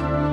Bye.